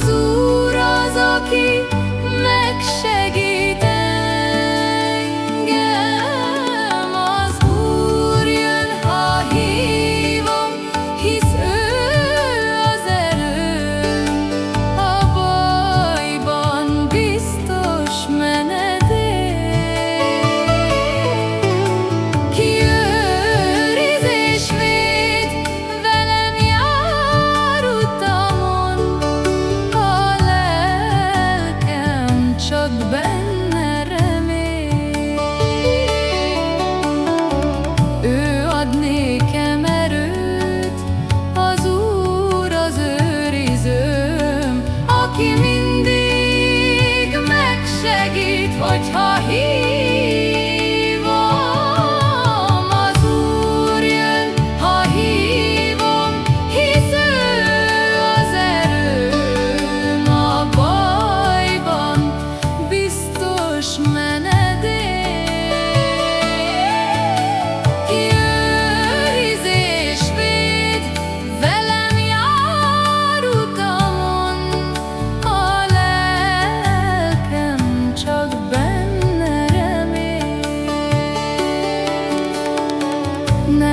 Gesù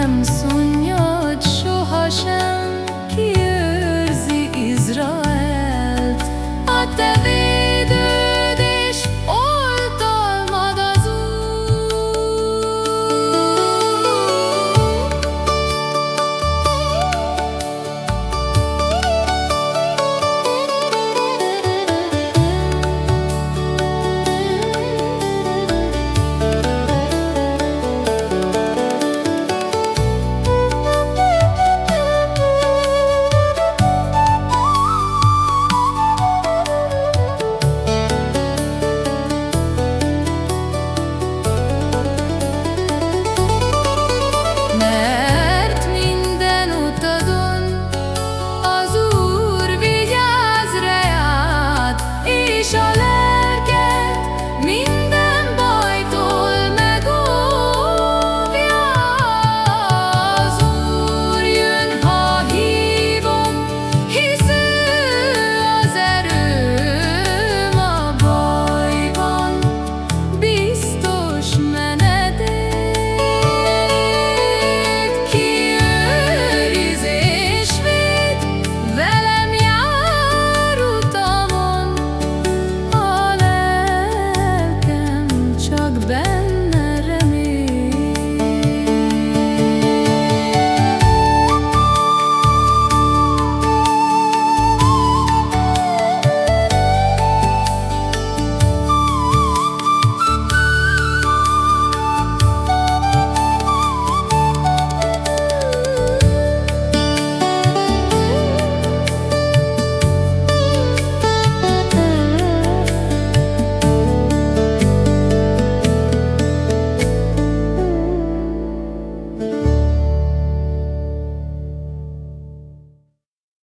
canções.